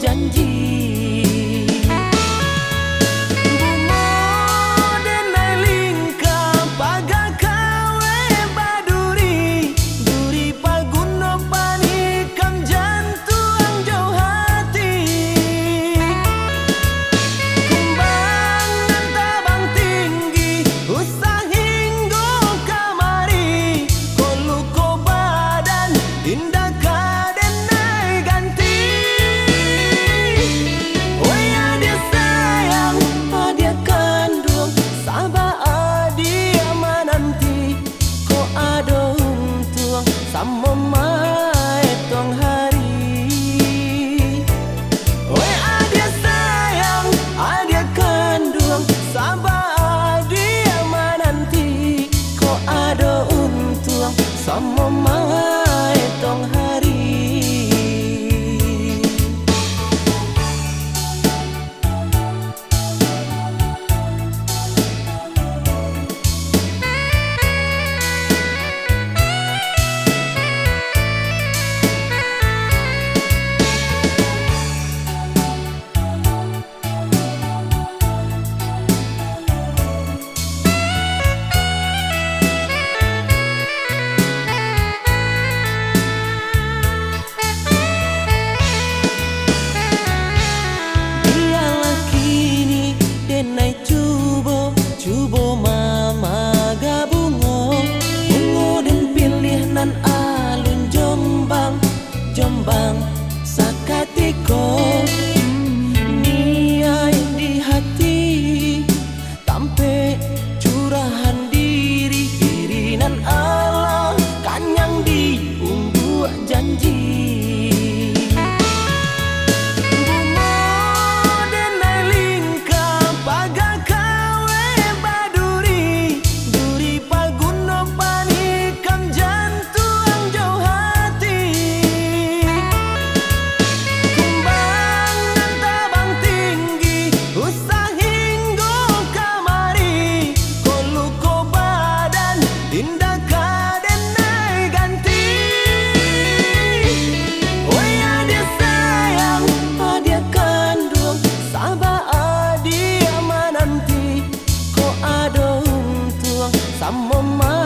人意。I'm on my 什么？